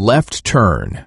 Left turn.